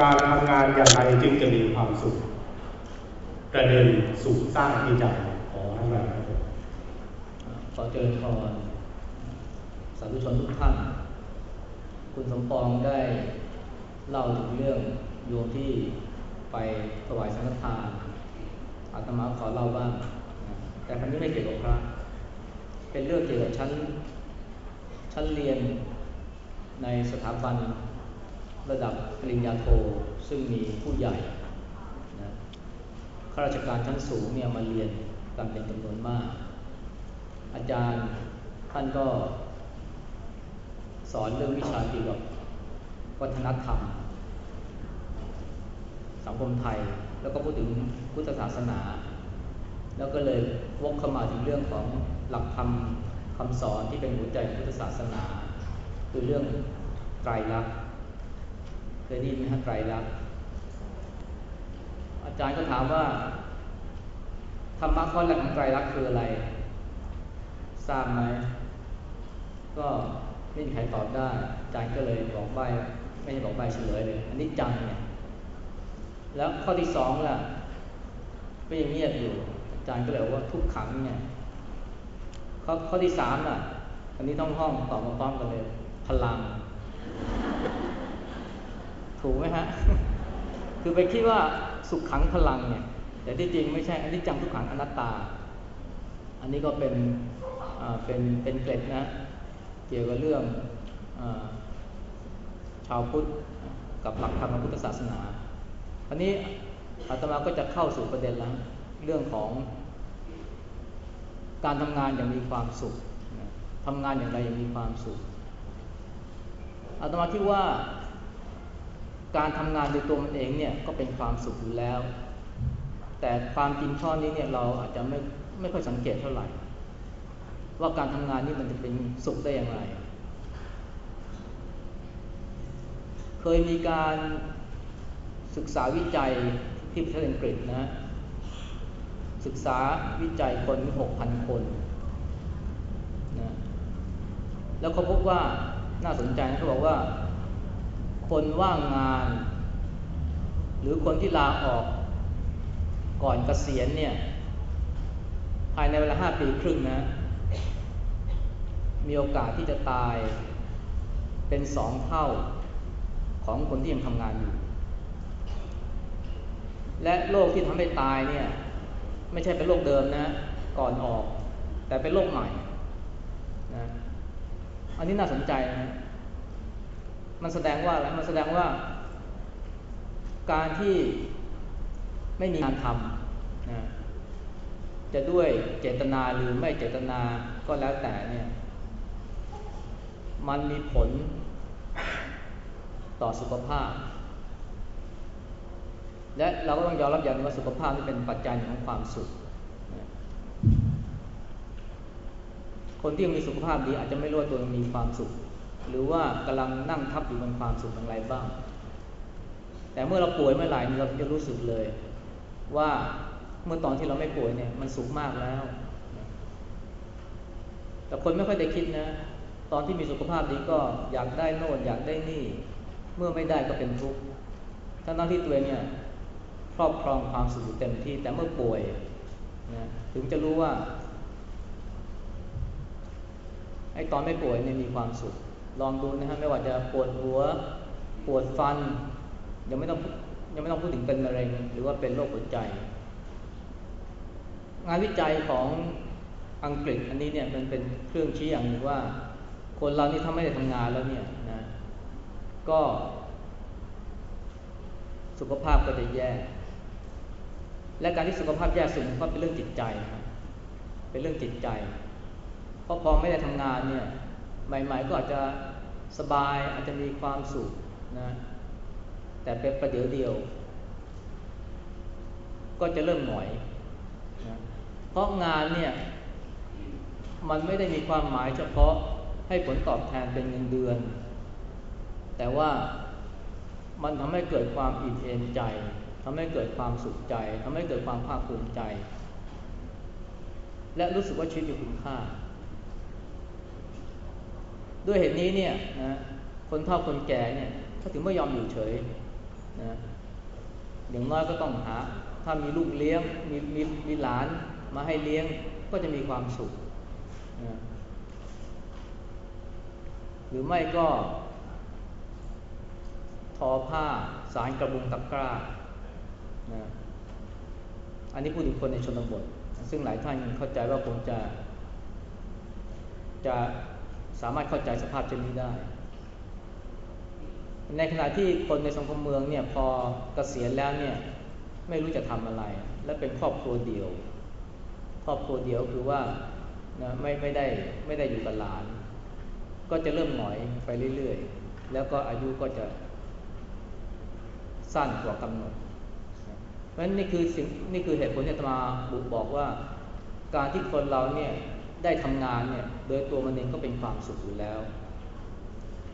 การทำงานอย่างไรจึงจะมีความสุข ประเด็นสุขสร้างที่ใจขอทั้งหลายครับขอเจริญพรสาธุชนทุกท่าน คุณสมปองได้เล่าถึงเรื่องโยมที่ไปถวายสังฆทานอาตมาขอเล่าบ้าง แต่ครั้นี้ไม่เกี่ยวกับพระ เป็นเรื่องเกี่ยวกับชั้นชั้นเรียนในสถาบัน ระดับปริญญาโทซึ่งมีผู้ใหญ่นะข้าราชการชั้นสูงเนี่ยมาเรียนกันเป็นจำนวนมาก อาจารย์ท่านก็สอนเรื่องวิชาเกี่ยวกับวัฒนธรรม สังคมไทยแล้วก็พูดถึงพุทธศาสนา แล้วก็เลยวกเข้ามาถึงเรื่องของหลักธรรมคำสอนที่เป็นหัวใจพุทธศาสนา คือเรื่องไตรลักษณ์ ยได้ยินไหมฮะไตรลักษณ์อาจารย์ก็ถามว่าธรรมะข้อแรกของไตรลักษณ์คืออะไร ทราบไหม ก็ไม่มีใครตอบได้ อาจารย์ก็เลยบอกใบไม่ใช่บอกใบเฉลยเลย อันนี้จังเนี่ย แล้วข้อที่สองล่ะ ก็ยังเงียบอยู่ อาจารย์ก็เลยว่าทุกขังเนี่ย ข้อข้อที่สามล่ะ อันนี้ต้องห้องตอบมาพร้อมกันเลย พลัง ถูกไหมฮะ คือไปคิดว่าสุขขังพลังเนี่ย แต่ที่จริงไม่ใช่อันนี้จังทุกขังอนัตตา อันนี้ก็เป็นเป็นเป็นเกร็ดนะ เกี่ยวกับเรื่องอชาวพุทธกับหลักธรรมพุทธศาสนาอันนี้อาตมาก็จะเข้าสู่ประเด็นแล้วเรื่องของการทำงานอย่างมีความสุขทำงานอย่างไรอย่างมีความสุขอาตมาคิดว่า การทำงานโดยตัวมันเองเนี่ยก็เป็นความสุขอยู่แล้ว แต่ความจริงข้อนี้เนี่ยเราอาจจะไม่ไม่ค่อยสังเกตเท่าไหร่ ว่าการทำงานนี่มันจะเป็นสุขได้อย่างไร เคยมีการศึกษาวิจัยที่ประเทศอังกฤษนะ ศึกษาวิจัยคนหกพันคนนะแล้วเขาพบว่าน่าสนใจนะเขาบอกว่า คนว่างงาน หรือคนที่ลาออกก่อนเกษียณเนี่ย ภายในเวลาห้าปีครึ่งนะ มีโอกาสที่จะตายเป็นสองเท่าของคนที่ยังทำงานอยู่ และโรคที่ทำให้ตายเนี่ย ไม่ใช่เป็นโรคเดิมนะ ก่อนออก แต่เป็นโรคใหม่นะอันนี้น่าสนใจนะ มันแสดงว่าอะไร มันแสดงว่า การที่ไม่มีงานทำนะจะด้วยเจตนาหรือไม่เจตนาก็แล้วแต่เนี่ย มันมีผลต่อสุขภาพ และเราก็ต้องยอมรับอย่างว่าสุขภาพนี่เป็นปัจจัยของความสุข คนที่มีสุขภาพดีอาจจะไม่รู้ตัวมีความสุข หรือว่ากำลังนั่งทับอยู่บนความสุขอย่างไรบ้าง แต่เมื่อเราป่วยเมื่อไหร่เราจะรู้สึกเลย ว่าเมื่อตอนที่เราไม่ป่วยเนี่ยมันสุขมากแล้ว แต่คนไม่ค่อยได้คิดนะ ตอนที่มีสุขภาพดีก็อยากได้โน่นอยากได้นี่ เมื่อไม่ได้ก็เป็นทุกข์ทั้งนั้นที่ตัวเนี่ยครอบครองความสุขเต็มที่ แต่เมื่อป่วยนะถึงจะรู้ว่าไอ้ตอนไม่ป่วยเนี่ยมีความสุข ลองดูนะฮะไม่ว่าจะปวดหัว ปวดฟัน ยังไม่ต้องยังไม่ต้องพูดถึงเป็นมะเร็ง หรือว่าเป็นโรคหัวใจ งานวิจัยของอังกฤษอันนี้เนี่ยมันเป็นเครื่องชี้อย่างหนึ่งว่า คนเรานี่ถ้าไม่ได้ทำงานแล้วเนี่ยนะก็ สุขภาพก็จะแย่ และการที่สุขภาพแย่สุดก็เป็นเรื่องจิตใจนะเป็นเรื่องจิตใจ เพราะพอไม่ได้ทำงานเนี่ย ใหม่ ๆ ก็อาจจะสบายอาจจะมีความสุขนะแต่เป็นประเดี๋ยวเดียว ก็จะเริ่มหน่อยนะเพราะงานเนี่ยมันไม่ได้มีความหมายเฉพาะให้ผลตอบแทนเป็นเงินเดือน แต่ว่ามันทำให้เกิดความอิ่มเอมใจทำให้เกิดความสุขใจทำให้เกิดความภาคภูมิใจ และรู้สึกว่าชีวิตมีคุณค่า ด้วยเหตุนี้เนี่ยนะคนเฒ่าคนแก่เนี่ยเขาถึงไม่ยอมอยู่เฉยนะอย่างน้อยก็ต้องหา ถ้ามีลูกเลี้ยงมีมีมีหลานมาให้เลี้ยงก็จะมีความสุขนะหรือไม่ก็ทอผ้าสารกระบุงตะกร้านะอันนี้พูดถึงคนในชนบท ซึ่งหลายท่านเข้าใจว่าคงจะ จะ สามารถเข้าใจสภาพเช่นนี้ได้ ในขณะที่คนในสังคมเมืองเนี่ยพอเกษียณแล้วเนี่ยไม่รู้จะทำอะไร และเป็นครอบครัวเดียว ครอบครัวเดียวคือว่านะไม่ไม่ได้ไม่ได้อยู่กับหลาน ก็จะเริ่มหน่อยไปเรื่อยๆ แล้วก็อายุก็จะสั้นกว่ากำหนดเพราะฉะนั้นนี่คือสิ่งนี่คือเหตุผลที่ตมาบุกบอกว่า การที่คนเราเนี่ย ได้ทำงานเนี่ยโดยตัวมันเองก็เป็นความสุขอยู่แล้ว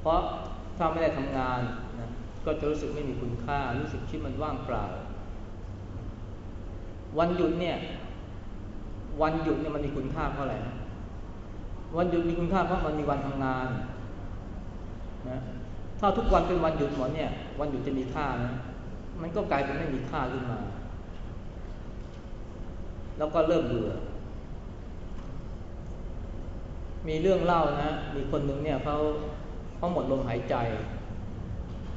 เพราะถ้าไม่ได้ทำงานนะก็จะรู้สึกไม่มีคุณค่า รู้สึกชีวิตมันว่างเปล่า วันหยุดเนี่ยวันหยุดเนี่ยมันมีคุณค่าเพราะอะไรวันหยุดมีคุณค่าเพราะมันมีวันทำงานนะถ้าทุกวันเป็นวันหยุดหมดเนี่ย วันหยุดจะมีค่านะมันก็กลายเป็นไม่มีค่าขึ้นมา แล้วก็เริ่มเบื่อ มีเรื่องเล่านะ มีคนหนึ่งเนี่ยเขาเขาหมดลมหายใจ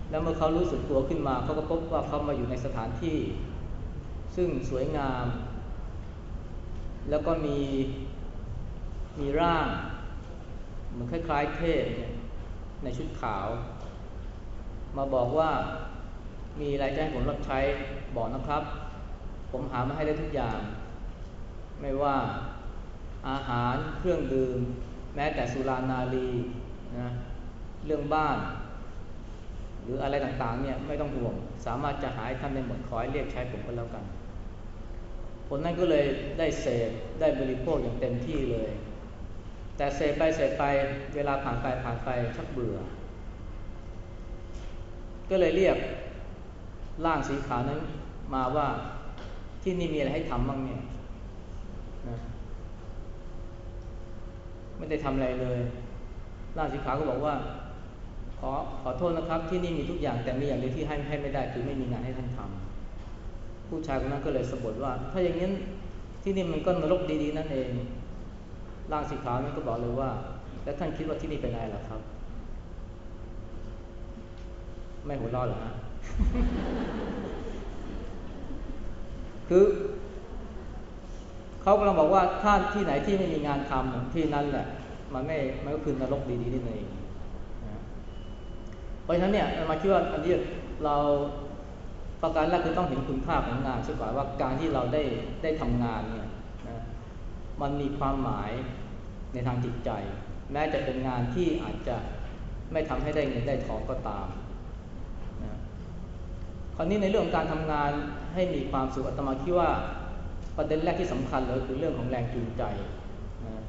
แล้วเมื่อเขารู้สึกตัวขึ้นมาเขาก็พบว่าเขามาอยู่ในสถานที่ ซึ่งสวยงาม แล้วก็มีมีร่างเหมือนคล้าย ๆ เทพเนี่ยในชุดขาว มาบอกว่ามีรายจ้างผมรับใช้บอกนะครับ ผมหามาให้ได้ทุกอย่าง ไม่ว่าอาหารเครื่องดื่ม แม้แต่สุรานารีนะเรื่องบ้าน หรืออะไรต่างๆเนี่ยไม่ต้องห่วง สามารถจะหายท่านในหมดขอให้เรียกใช้ผมก็แล้วกันคนนั้นก็เลยได้เสพได้บริโภคอย่างเต็มที่เลย แต่เสพไปเสพไปเวลาผ่านไปผ่านไปชักเบื่อ ก็เลยเรียกร่างสีขาวนั้นมาว่าที่นี่มีอะไรให้ทำบ้างเนี่ยนะ ไม่ได้ทำอะไรเลยร่างสีขาก็บอกว่า ขอขอโทษนะครับ ที่นี่มีทุกอย่างแต่มีอย่างเดียวที่ให้ให้ไม่ได้คือไม่มีงานให้ท่านทำผู้ชายคนนั้นก็เลยสะบดว่า ถ้าอย่างนี้ที่นี่มันก็นรกดีๆนั่นเองร่างสีขาวนั้นก็บอกเลยว่า แล้วท่านคิดว่าที่นี่เป็นอะไรล่ะครับ ไม่หัวร้อนหรอฮะคือ เขากำลังบอกว่าถ้าที่ไหนที่ไม่มีงานทำที่นั่นแหละมันไม่มันก็คือนรกดีๆนี่เองเพราะฉะนั้นเนี่ยมาคิดว่าอันนี้เราประการแรกคือต้องเห็นคุณค่าของงานใช่ไหมว่าการที่เราได้ได้ทำงานเนี่ยนะมันมีความหมายในทางจิตใจ แม้จะเป็นงานที่อาจจะไม่ทำให้ได้เงินได้ทองก็ตามนะคราวนี้ในเรื่องการทำงานให้มีความสุขอาตมาคิดว่า ประเด็นแรกที่สำคัญเลยคือเรื่องของแรงจูงใจนะ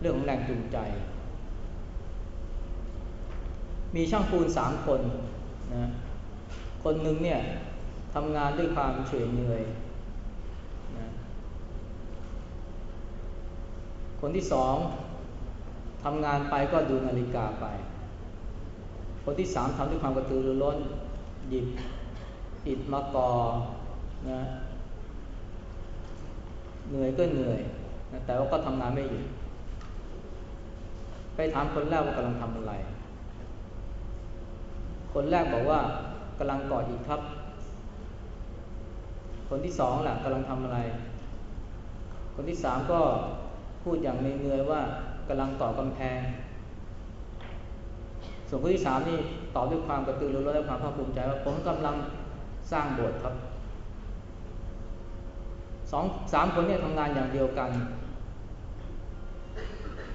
เรื่องของแรงจูงใจ มีช่างปูนสามคนนะคนหนึ่งเนี่ยทำงานด้วยความเฉยเหนื่อยนะคนที่สองทำงานไปก็ดูนาฬิกาไป คนที่สามทำด้วยความกระตือรือร้น หยิบอิดมากอนะ เหนื่อยก็เหนื่อยนะแต่ว่าก็ทำงานไม่หยุดไปถามคนแรกว่ากำลังทำอะไร คนแรกบอกว่ากำลังก่ออิฐครับ คนที่สองแหละกำลังทำอะไร คนที่สามก็พูดอย่างเหนื่อยว่ากำลังต่อกำแพงส่วนคนที่สามนี่ตอบด้วยความกระตือรือร้นและความภาคภูมิใจว่าผมกำลังสร้างโบสถ์ครับ สองสามคนเนี่ยทำงานอย่างเดียวกัน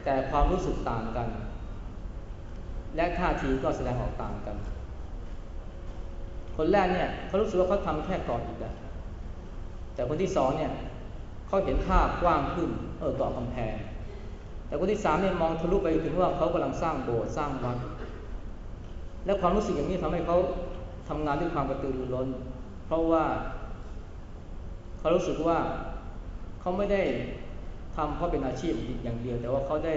แต่ความรู้สึกต่างกัน และท่าทีก็แสดงออกต่างกัน คนแรกเนี่ยเขารู้สึกว่าเขาทำแค่ก่อนอีกแล้วแต่คนที่สองเนี่ยเขาเห็นภาพกว้างขึ้นเออต่อกำแพง แต่คนที่สามเนี่ยมองทะลุไปถึงว่าเขากำลังสร้างโบสถ์สร้างวัดและความรู้สึกอย่างนี้ทำให้เขาทำงานด้วยความกระตือรือร้น เพราะว่า เขารู้สึกว่าเขาไม่ได้ทำเพราะเป็นอาชีพอย่างเดียว แต่ว่าเขาได้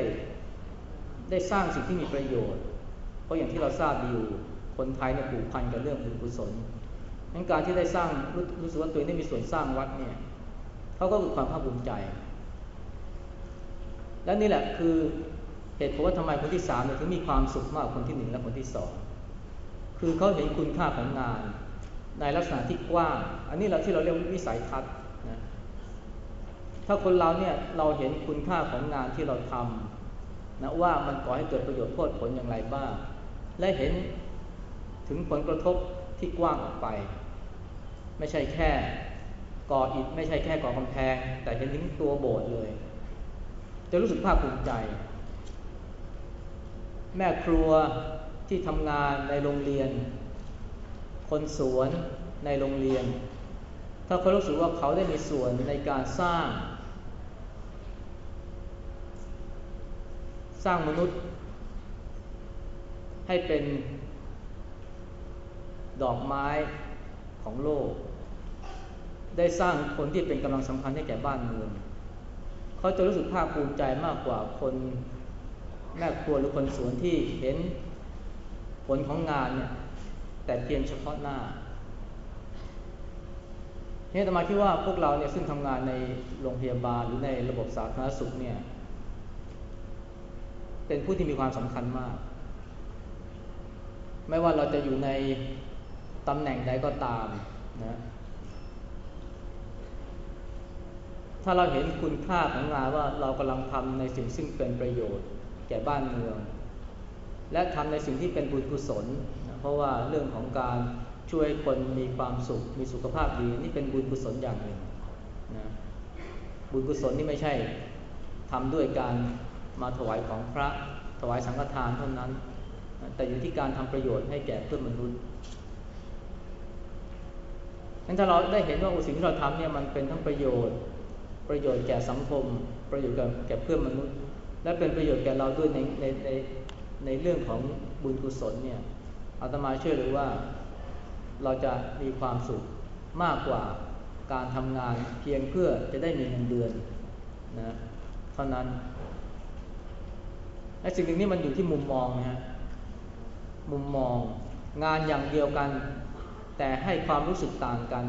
ได้สร้างสิ่งที่มีประโยชน์ เพราะอย่างที่เราทราบดีอยู่คนไทยเนี่ยผูกพันกับเรื่องบุญกุศลงั้นการที่ได้สร้างรู้รู้สึกว่าตัวเองได้มีส่วนสร้างวัดเนี่ยเขาก็คือความภาคภูมิใจ และนี่แหละคือเหตุผลว่าทำไมคนที่สามถึงมีความสุขมากคนที่หนึ่งและคนที่สองคือเขาเห็นคุณค่าของงาน ในลักษณะที่กว้าง อันนี้เราที่เราเรียกวิสัยทัศน์นะถ้าคนเราเนี่ยเราเห็นคุณค่าของงานที่เราทำนะว่ามันก่อให้เกิดประโยชน์โทษผลอย่างไรบ้าง และเห็นถึงผลกระทบที่กว้างออกไป ไม่ใช่แค่ก่ออิฐไม่ใช่แค่ก่อกำแพง แต่เห็นถึงตัวโบสถ์เลย จะรู้สึกภาคภูมิใจ แม่ครัวที่ทำงานในโรงเรียน คนสวนในโรงเรียน ถ้าเขารู้สึกว่าเขาได้มีส่วนในการสร้าง สร้างมนุษย์ ให้เป็นดอกไม้ของโลก ได้สร้างคนที่เป็นกำลังสำคัญให้แก่บ้านเมืองเขาจะรู้สึกภาคภูมิใจมากกว่าคนแม่ครัวหรือคนสวนที่เห็นผลของงานเนี่ย แต่เพียงเฉพาะหน้าเนี่ยตมาคิดว่าพวกเราเนี่ยซึ่งทำงานในโรงพยาบาลหรือในระบบสาธารณสุขเนี่ย เป็นผู้ที่มีความสำคัญมาก ไม่ว่าเราจะอยู่ในตำแหน่งใดก็ตามนะถ้าเราเห็นคุณค่าของงานว่าเรากำลังทำในสิ่งซึ่งเป็นประโยชน์ แก่บ้านเมือง และทำในสิ่งที่เป็นบุญกุศล เพราะว่าเรื่องของการช่วยคนมีความสุข มีสุขภาพดีนี่เป็นบุญกุศลอย่างหนึ่งนะบุญกุศลนี่ไม่ใช่ทำด้วยการมาถวายของพระถวายสังฆทานเท่านั้น แต่อยู่ที่การทำประโยชน์ให้แก่เพื่อนมนุษย์งั้นถ้าเราได้เห็นว่าสิ่งที่เราทำเนี่ยมันเป็นทั้งประโยชน์ ประโยชน์แก่สังคม ประโยชน์แก่เพื่อนมนุษย์ และเป็นประโยชน์แก่เราด้วยในในในในเรื่องของบุญกุศลเนี่ย อาตมาเชื่อเลยว่า เราจะมีความสุขมากกว่าการทำงานเพียงเพื่อจะได้มีเงินเดือนนะเท่านั้นไอ้สิ่งหนึ่งนี้มันอยู่ที่มุมมองนะฮะมุมมองงานอย่างเดียวกัน แต่ให้ความรู้สึกต่างกัน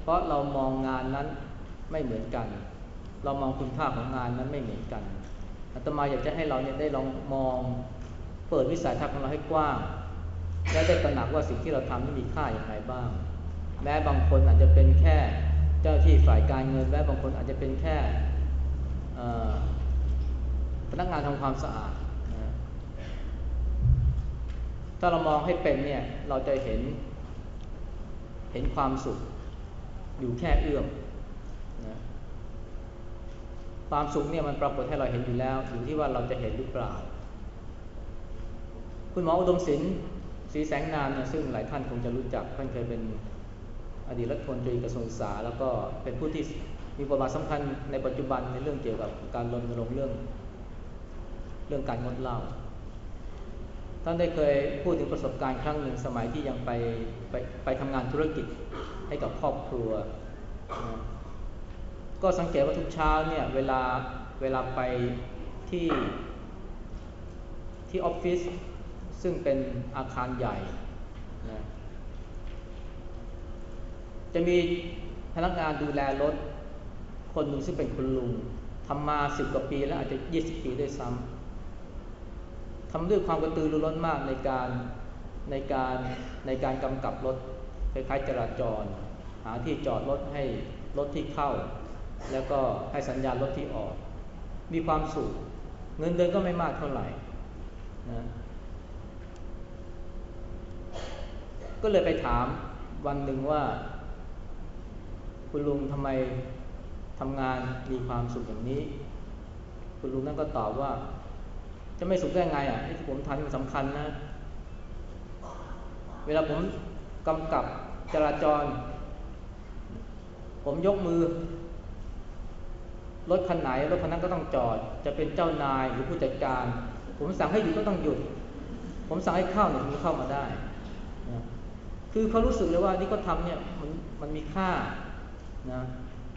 เพราะเรามองงานนั้นไม่เหมือนกัน เรามองคุณค่าของงานนั้นไม่เหมือนกันอาตมาอยากจะให้เราเนี่ยได้ลองมอง เปิดวิสัยทัศน์ของเราให้กว้าง และได้ตระหนักว่าสิ่งที่เราทำนี่มีค่าอย่างไรบ้าง แม้บางคนอาจจะเป็นแค่เจ้าที่ฝ่ายการเงินแม้บางคนอาจจะเป็นแค่พนักงานทำความสะอาดนะถ้าเรามองให้เป็นเนี่ยเราจะเห็นเห็นความสุขอยู่แค่เอื้อมนะความสุขเนี่ยมันปรากฏให้เราเห็นอยู่แล้ว อยู่ที่ว่าเราจะเห็นหรือเปล่า คุณหมออุดมศิลป์ สีแสงนามเนี่ยซึ่งหลายท่านคงจะรู้จักท่านเคยเป็นอดีตรัฐมนตรีกระทรวงศึกษา แล้วก็เป็นผู้ที่มีบทบาทสำคัญในปัจจุบันในเรื่องเกี่ยวกับการรณรงค์เรื่อง เรื่องการงดเหล้าท่านได้เคยพูดถึงประสบการณ์ครั้งหนึ่งสมัยที่ยังไปไปไปทำงานธุรกิจให้กับครอบครัว ก็สังเกตว่าทุกเช้าเนี่ยเวลาเวลาไปที่ที่ออฟฟิศ ซึ่งเป็นอาคารใหญ่นะจะมีพนักงานดูแลรถ คนหนึ่งซึ่งเป็นคุณลุงทำมาสิบกว่าปีแล้วอาจจะยี่สิบปีด้วยซ้ำทำด้วยความกระตือรือร้นมากในการในการในการกำกับรถคล้ายๆจราจร หาที่จอดรถให้รถที่เข้า แล้วก็ให้สัญญาณรถที่ออก มีความสุข เงินเดือนก็ไม่มากเท่าไหร่นะ ก็เลยไปถามวันหนึ่งว่า คุณลุงทำไมทำงานมีความสุขอย่างนี้ คุณลุงนั่นก็ตอบว่า จะไม่สุขได้ไงอะที่ผมทำมันสำคัญนะ เวลาผมกำกับจราจร ผมยกมือ รถคันไหนรถคันนั้นก็ต้องจอด จะเป็นเจ้านายหรือผู้จัดการ ผมสั่งให้หยุดก็ต้องหยุด ผมสั่งให้เข้าเนี่ยเข้ามาได้ คือเขารู้สึกเลยว่านี่ก็ทำเนี่ยมันมันมีค่านะ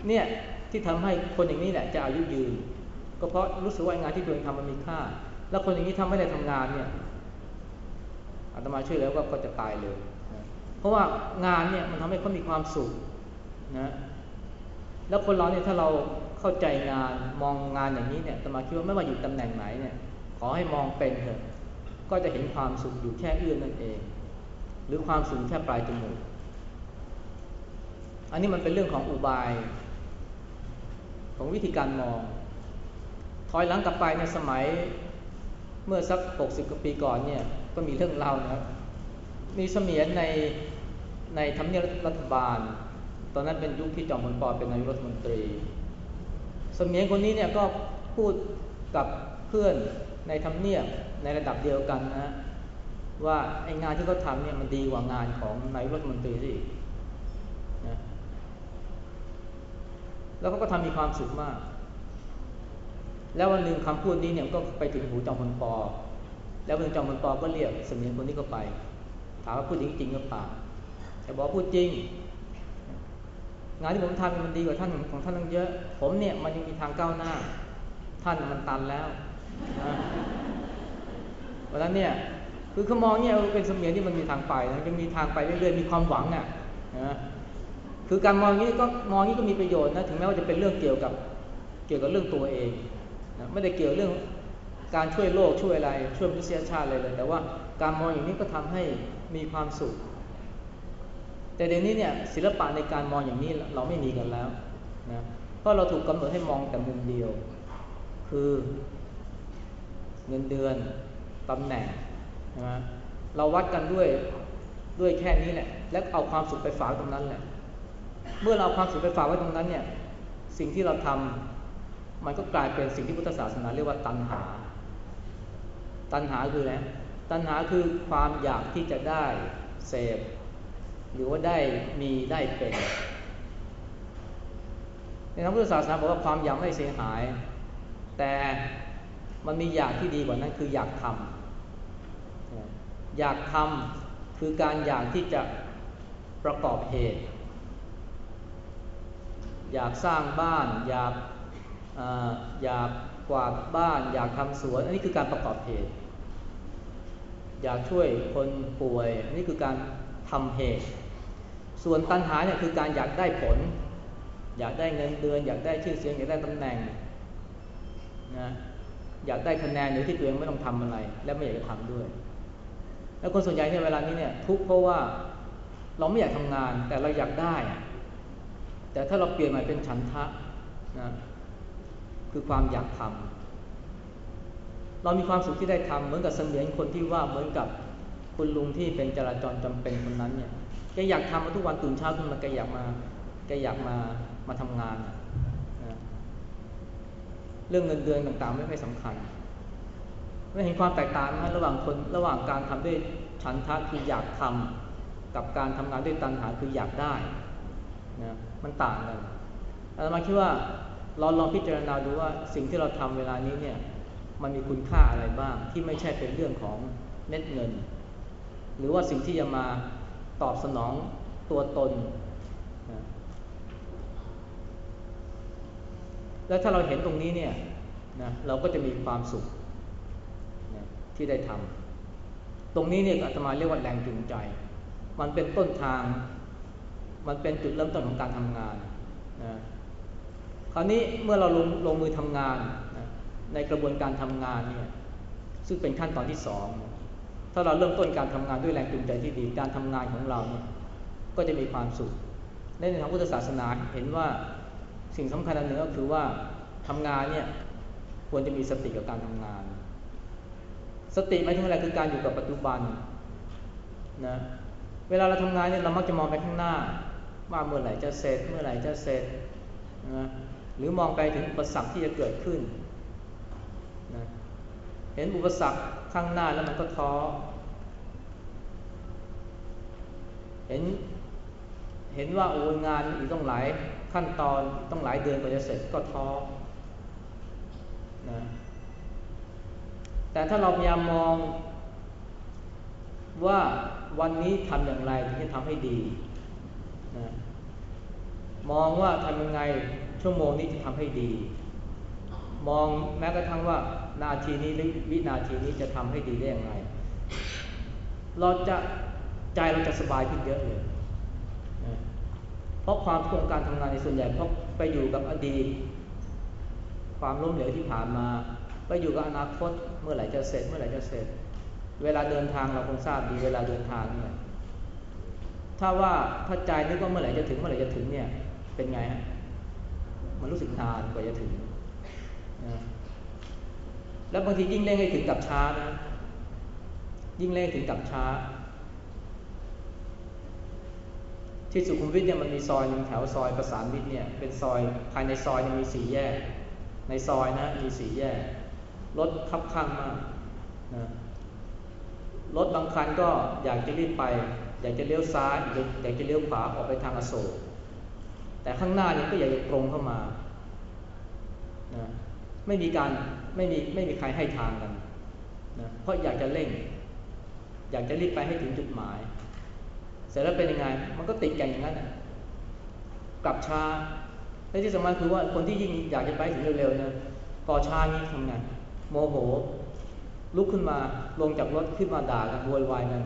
เนี่ยที่ทำให้คนอย่างนี้แหละจะอายุยืน ก็เพราะรู้สึกว่างานที่ตัวเองทำมันมีค่า แล้วคนอย่างนี้ทำไม่ได้ทำงานเนี่ยอาตมาช่วยแล้วก็จะตายเลยนะเพราะว่างานเนี่ยมันทำให้เขามีความสุขนะแล้วคนเราเนี่ยถ้าเราเข้าใจงานมองงานอย่างนี้เนี่ยอาตมาคิดว่าไม่ว่าอยู่ตำแหน่งไหนเนี่ยขอให้มองเป็นเถอะก็จะเห็นความสุขอยู่แค่เอื้อนนั่นเอง หรือความสุขแค่ปลายจมูก อันนี้มันเป็นเรื่องของอุบาย ของวิธีการมอง ถอยหลังกลับไปในสมัยเมื่อสักหกสิบกว่าปีก่อนเนี่ยก็มีเรื่องเล่านะครับ มีเสมียนในในทำเนียบรัฐบาล ตอนนั้นเป็นยุคที่จอมพลปอเป็นนายกรัฐมนตรี เสมียนคนนี้เนี่ยก็พูดกับเพื่อนในทำเนียบในระดับเดียวกันนะ ว่าไอ้งานที่เขาทำเนี่ยมันดีกว่างานของนายรัฐมนตรีสินะแล้วเขาก็ทำมีความสุขมาก แล้ววันหนึ่งคำพูดนี้เนี่ยก็ไปถึงหูจอมพลปอ แล้ววันจอมพลปอก็เรียกเสมียนคนนี้ก็ไป ถามว่าพูดจริงหรือเปล่าแต่บอกพูดจริง งานที่ผมทำมันดีกว่าท่านของท่านตั้งเยอะ ผมเนี่ยมันยังมีทางก้าวหน้า ท่านมันตันแล้ววันนั้นเนี่ย คือเขามองเนี่ยเป็นเสมียนที่มันมีทางไปนะจะมีทางไปเรื่อยๆมีความหวังอะนะคือการมองนี้ก็มองนี้ก็มีประโยชน์นะถึงแม้ว่าจะเป็นเรื่องเกี่ยวกับเกี่ยวกับเรื่องตัวเองนะไม่ได้เกี่ยวเรื่องการช่วยโลกช่วยอะไร ช่วยมนุษยชาติเลยเลย แต่ว่าการมองอย่างนี้ก็ทำให้มีความสุข แต่เดี๋ยวนี้เนี่ยศิลปะในการมองอย่างนี้เราไม่มีกันแล้วนะเพราะเราถูกกำหนดให้มองแต่มุมเดียว คือเงินเดือนตำแหน่ง เราวัดกันด้วยด้วยแค่นี้แหละ แล้วเอาความสุขไปฝากตรงนั้นแหละ เมื่อเราความสุขไปฝากไว้ตรงนั้นเนี่ย สิ่งที่เราทำมันก็กลายเป็นสิ่งที่พุทธศาสนาเรียกว่าตัณหา ตัณหาคืออะไร ตัณหาคือความอยากที่จะได้เสพหรือว่าได้มีได้เป็น ในทางพุทธศาสนาบอกว่าความอยากไม่เสียหาย แต่มันมีอยากที่ดีกว่านั้นคืออยากทำ อยากทำคือการอยากที่จะประกอบเหตุ อยากสร้างบ้าน อยากอยากกวาดบ้าน อยากทำสวน อันนี้คือการประกอบเหตุ อยากช่วยคนป่วย อันนี้คือการทำเหตุ ส่วนตัณหาเนี่ยคือการอยากได้ผล อยากได้เงินเดือน อยากได้ชื่อเสียงอยากได้ตำแหน่งนะอยากได้คะแนนโดยที่ตัวเองไม่ต้องทำอะไร และไม่อยากจะทำด้วย แล้วคนส่วนใหญ่ในเวลานี้เนี่ยทุกเพราะว่าเราไม่อยากทำงานแต่เราอยากได้ แต่ถ้าเราเปลี่ยนมาเป็นฉันทะนะคือความอยากทำเรามีความสุขที่ได้ทำเหมือนกับเสมียนคนที่ว่าเหมือนกับคุณลุงที่เป็นจราจรจำเป็นคนนั้นเนี่ยแกอยากทำมาทุกวันตื่นเช้าขึ้นมาแกอยากมาแกอยากมามาทำงานนะเรื่องเงินเดือนต่างๆ ไม่ไม่สำคัญ ไม่เห็นความแตกต่างนะระหว่างคนระหว่างการทำด้วยฉันทะคืออยากทำกับการทำงานด้วยตัณหาคืออยากได้นะมันต่างกันอาตมาคิดว่าเราลองพิจารณาดูว่าสิ่งที่เราทำเวลานี้เนี่ยมันมีคุณค่าอะไรบ้าง ที่ไม่ใช่เป็นเรื่องของเม็ดเงิน หรือว่าสิ่งที่จะมาตอบสนองตัวตนนะแล้วถ้าเราเห็นตรงนี้เนี่ยนะเราก็จะมีความสุข ที่ได้ทำตรงนี้เนี่ยอาตมาเรียกว่าแรงจูงใจ มันเป็นต้นทาง มันเป็นจุดเริ่มต้นของการทำงานนะคราวนี้เมื่อเราลงลงมือทำงานนะในกระบวนการทำงานเนี่ยซึ่งเป็นขั้นตอนที่สองถ้าเราเริ่มต้นการทำงานด้วยแรงจูงใจที่ดีการทำงานของเราเนี่ยก็จะมีความสุขในทางพุทธศาสนาเห็นว่าสิ่งสำคัญอันหนึ่งก็คือว่าทำงานเนี่ยควรจะมีสติกับการทำงาน สติหมายถึงอะไรคือการอยู่กับปัจจุบันนะเวลาเราทำงานเนี่ยเรามักจะมองไปข้างหน้า ว่าเมื่อไหร่จะเสร็จเมื่อไหร่จะเสร็จนะหรือมองไปถึงอุปสรรคที่จะเกิดขึ้นนะเห็นอุปสรรคข้างหน้าแล้วมันก็ท้อเห็นเห็นว่าโอ้งานอีกต้องหลายขั้นตอนต้องหลายเดือนกว่าจะเสร็จก็ท้อนะ แต่ถ้าเราพยายามมองว่าวันนี้ทำอย่างไรถึงจะทำให้ดีนะมองว่าทำยังไงชั่วโมงนี้จะทำให้ดี มองแม้กระทั่งว่านาทีนี้หรือวินาทีนี้จะทำให้ดีได้อย่างไร เราจะใจเราจะสบายขึ้นเยอะเลยนะเพราะความทุกข์การทำงานในส่วนใหญ่เพราะไปอยู่กับอดีตความล้มเหลวที่ผ่านมา ไปอยู่กับอนาคต เมื่อไหร่จะเสร็จ เมื่อไหร่จะเสร็จ เวลาเดินทางเราคงทราบดีเวลาเดินทางเนี่ยถ้าว่าถ้าใจนึกว่าเมื่อไหร่จะถึงเมื่อไหร่จะถึงเนี่ย เป็นไงฮะมันรู้สึกนานกว่าจะถึงนะแล้วบางทียิ่งเร่งให้ถึงกับช้านะ ยิ่งเร่งถึงกับช้า ที่สุขุมวิทเนี่ยมันมีซอยหนึ่งแถวซอยประสานวิทเนี่ยเป็นซอยภายในซอยมีสี่แยก ในซอยนะมีสี่แยก รถคับข้างมากนะรถบางคันก็อยากจะรีบไป อยากจะเลี้ยวซ้ายอยากจะเลี้ยวขวาออกไปทางอโศกแต่ข้างหน้านี่ก็อยากจะตรงเข้ามานะไม่มีการไม่มีไม่มีใครให้ทางกันนะเพราะอยากจะเร่ง อยากจะรีบไปให้ถึงจุดหมาย เสร็จแล้วเป็นยังไง มันก็ติดกันอย่างนั้นกลับช้าและที่สำคัญคือว่าคนที่ยิ่งอยากจะไปถึงเร็วๆนะก่อช้านี้ทำไง โมโห ลุกขึ้นมาลงจากรถขึ้นมาด่ากันโวยวายกัน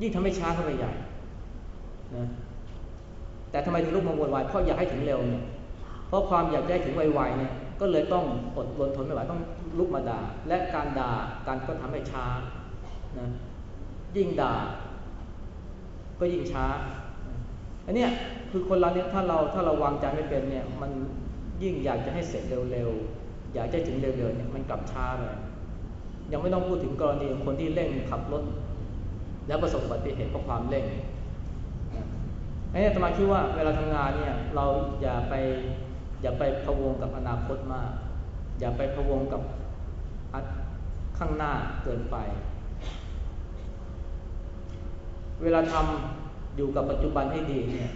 ยิ่งทำให้ช้าเข้าไปใหญ่นะแต่ทำไมถึงลุกมาโวยวายเพราะอยากให้ถึงเร็วเนี่ยเพราะความอยากได้ถึงไวๆเนี่ยก็เลยต้องอดทนทนไม่ไหวต้องลุกมาด่า และการด่าการก็ทำให้ช้านะยิ่งด่า ก็ยิ่งช้าอันนี้คือคนเราเนี่ยถ้าเราถ้าเราวางใจไม่เป็นเนี่ยมันยิ่งอยากจะให้เสร็จเร็ว อยากจะถึงเร็วๆเนี่ยมันกลับช้าเลยยังไม่ต้องพูดถึงกรณีของคนที่เร่งขับรถ แล้วประสบอุบัติเหตุเพราะความเร่งอันนี้ตมาคิดว่าเวลาทำงานเนี่ยเราอย่าไปอย่าไปพะวงกับอนาคตมาก อย่าไปพะวงกับข้างหน้าเกินไป เวลาทำอยู่กับปัจจุบันให้ดีเนี่ย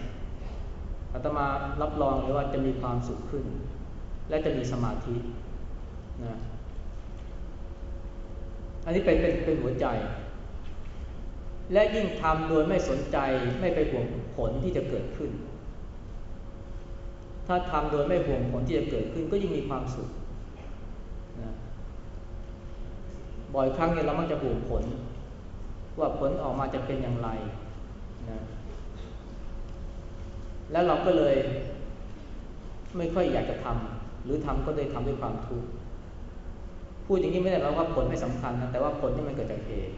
อาตมารับรองเลยว่าจะมีความสุขขึ้น และจะมีสมาธิ นะอันนี้เป็นเป็นเป็นหัวใจ และยิ่งทำโดยไม่สนใจไม่ไปห่วงผลที่จะเกิดขึ้น ถ้าทำโดยไม่ห่วงผลที่จะเกิดขึ้น ก็ยิ่งมีความสุขนะบ่อยครั้งเนี่ยเรามักจะห่วงผล ว่าผลออกมาจะเป็นอย่างไรนะแล้วเราก็เลยไม่ค่อยอยากจะทำหรือทำก็เลยทำด้วยความทุกข์ พูดอย่างนี้ไม่ได้แปลว่าผลไม่สำคัญนะแต่ว่าผลนี่มันเกิดจากเหตุ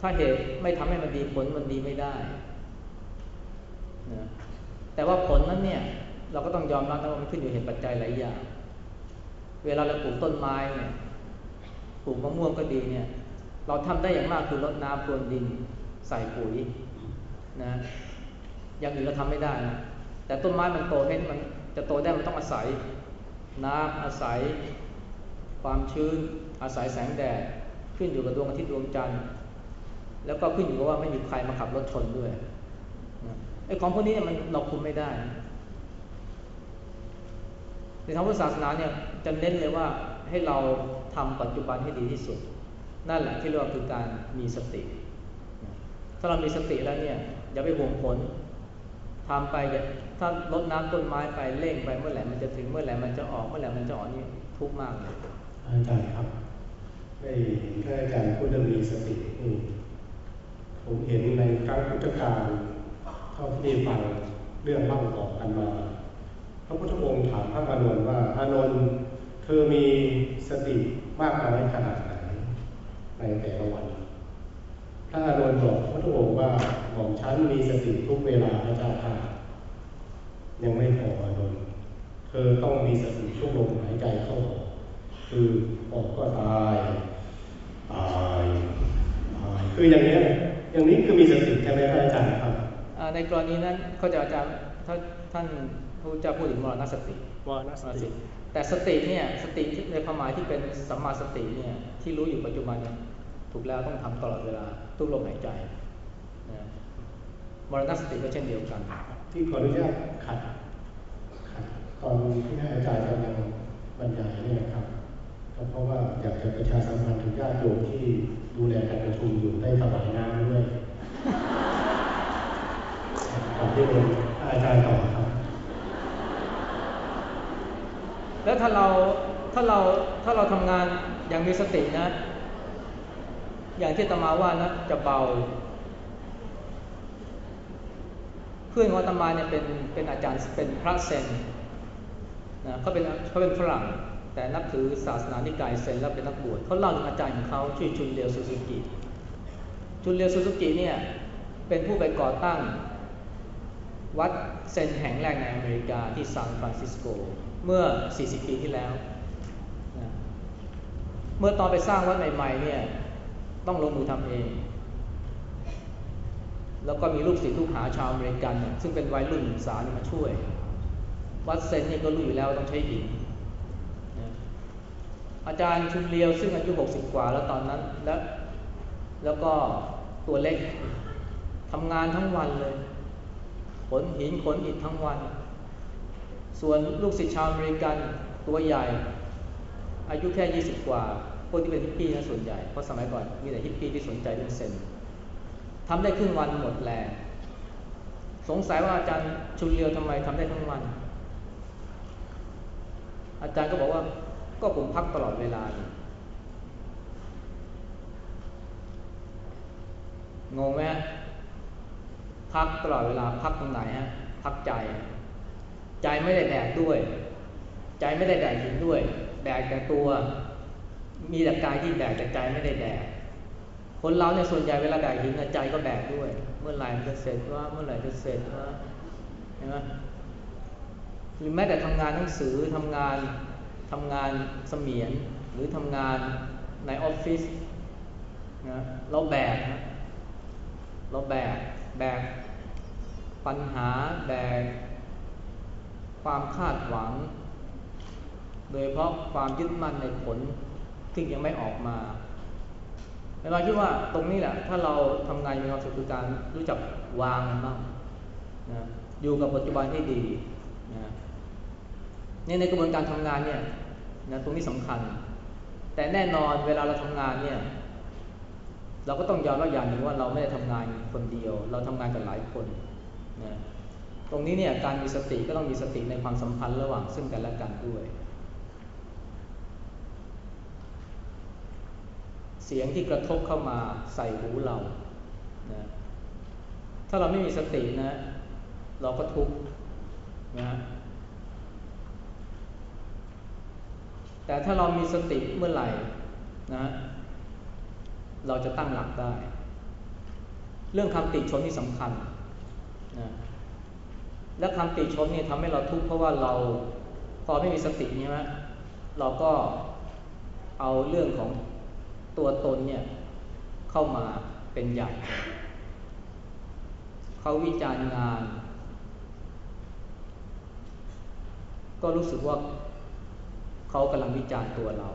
ถ้าเหตุไม่ทำให้มันดีผลมันดีไม่ได้นะแต่ว่าผลนั้นเนี่ย เราก็ต้องยอมรับนะว่ามันขึ้นอยู่เหตุปัจจัยหลายอย่าง เวลาเราปลูกต้นไม้เนี่ยปลูกมะม่วงก็ดีเนี่ย เราทำได้อย่างมากคือรดน้ำพรวนดินใส่ปุ๋ยนะอย่างอื่นเราทำไม่ได้นะแต่ต้นไม้มันโตให้มันจะโตได้มันต้องอาศัย น้ำอาศัย ความชื้น อาศัยแสงแดด ขึ้นอยู่กับดวงอาทิตย์ดวงจันทร์ แล้วก็ขึ้นอยู่กับว่าไม่มีใครมาขับรถชนด้วยไอ้ของพวกนี้มันเราคุมไม่ได้ ในทางพุทธศาสนาเนี่ยจะเน้นเลยว่าให้เราทำปัจจุบันให้ดีที่สุด นั่นแหละที่เรียกว่าคือการมีสติ ถ้าเรามีสติแล้วเนี่ยอย่าไปห่วงผลทำไปถ้าลดน้ำต้นไม้ไปเร่งไปเมื่อไหร่มันจะถึงเมื่อไหร่มันจะออกเมื่อไหร่มันจะออกนี่ทุกข์มากเลย อาจารย์ครับได้ถ้าอาจารย์พูดเรื่องมีสติผมเห็นในครั้งพุทธกาลเท่าที่ฟังเรื่องเล่าต่อกันมา พระพุทธองค์ถามพระอานนท์ว่าอานนท์เธอมีสติมากน้อยขนาดไหนในแต่ละวัน พระอานนท์บอกพระพุทธองค์ว่าหม่อมฉันมีสติทุกเวลาพระเจ้าค่ะยังไม่พออานนท์เธอต้องมีสติทุกลมหายใจเข้าออก คือออกก็ตายตายตายคืออย่างนี้อย่างนี้คือมีสติใช่ไหมครับอาจารย์ครับในกรณีนั้นเขาจะอาจารย์ถ้าท่านพระเจ้าพูดถึงมรณสติมรณสติ แต่สติเนี่ยสติในความหมายที่เป็นสัมมาสติเนี่ยที่รู้อยู่ปัจจุบันเนี่ยถูกแล้วต้องทำตลอดเวลาทุกลมหายใจนะมรณสติก็เช่นเดียวกัน ที่ขออนุญาตขัดขัดตอนที่อาจารย์กำลังบรรยายเนี่ยครับ เพราะว่าอยากจะประชาสัมพันธ์ถึงญาติโยมที่ดูแลการประชุมอยู่ได้ถวายน้ำด้วยขอบที่เป็นอาจารย์ต่อครับ แล้วถ้าเราถ้าเราถ้าเราทำงานอย่างมีสตินะ อย่างที่อาตมาว่านะจะเบา เพื่อนของอาตมาเนี่ยเป็นเป็นอาจารย์เป็นพระเซนนะเขาเป็นเขาเป็นฝรั่ง แต่นับถือศาสนานิกายเซนแล้วเป็นนักบวชเขาเล่าถึงอาจารย์ของเขาชื่อชุนเลียวซูซูกิชุนเลียวซูซูกิเนี่ยเป็นผู้ไปก่อตั้ง วัดเซนแห่งแรกในอเมริกาที่ซานฟรานซิสโกเมื่อ 40 ปีที่แล้ว เมื่อตอนไปสร้างวัดใหม่ๆเนี่ยต้องลงมือทำเอง แล้วก็มีลูกศิษย์ลูกหาชาวอเมริกัน ซึ่งเป็นวัยรุ่นศึกษามาช่วย วัดเซนนี่ก็รู้อยู่แล้วต้องใช้หิน อาจารย์ชุนเลียวซึ่งอายุ 60 กว่าแล้วตอนนั้นแล้วแล้วก็ตัวเล็กทำงานทั้งวันเลย ขนหินขนอิฐทั้งวัน ส่วนลูกศิษย์ชาวอเมริกันตัวใหญ่ อายุแค่ 20 กว่าพวกที่เป็นฮิปปี้นะส่วนใหญ่เพราะสมัยก่อนมีแต่ฮิปปี้ที่สนใจเรื่องเซนทำได้ครึ่งวันหมดแรงสงสัยว่าอาจารย์ชุนเลียวทำไมทำได้ทั้งวัน อาจารย์ก็บอกว่า ก็ผมพักตลอดเวลางงไหมพักตลอดเวลาพักตรงไหนฮะพักใจ ใจไม่ได้แดกด้วย ใจไม่ได้แดกหินด้วย แดกแต่ตัว มีแต่กายที่แดกแต่ใจไม่ได้แดกคนเราเนี่ยส่วนใหญ่เวลาแดกหินใจก็แดกด้วย เมื่อไหร่จะเสร็จว่าเมื่อไหร่จะเสร็จว่าเห็นไหมหรือแม้แต่ทำงานหนังสือทำงาน ทำงานเสมียนหรือทำงานในออฟฟิศนะเราแบกนะเราแบกแบกปัญหาแบกความคาดหวัง โดยเพราะความยึดมั่นในผลที่ยังไม่ออกมาเราคิดว่าตรงนี้แหละ ถ้าเราทำงานมีความสุขคือการรู้จักวางมันบ้างนะอยู่กับปัจจุบันให้ดีนะนี่ในกระบวนการทำงานเนี่ย นะตรงนี้สำคัญ แต่แน่นอนเวลาเราทำงานเนี่ย เราก็ต้องยอมรับอย่างหนึ่งว่าเราไม่ได้ทำงานคนเดียว เราทำงานกับหลายคนนะตรงนี้เนี่ยการมีสติก็ต้องมีสติในความสัมพันธ์ระหว่างซึ่งกันและกันด้วย เสียงที่กระทบเข้ามาใส่หูเรานะถ้าเราไม่มีสตินะ เราก็ทุกข์นะ แต่ถ้าเรามีสติเมื่อไหร่นะ เราจะตั้งหลักได้ เรื่องคำติชมนี่สำคัญนะและคำติชมนี่ทำให้เราทุกข์เพราะว่าเราพอไม่มีสติใช่ไหมเราก็เอาเรื่องของตัวตนเนี่ยเข้ามาเป็นใหญ่ เขาวิจารณ์งาน ก็รู้สึกว่า เขากำลังวิจารณ์ตัวเรา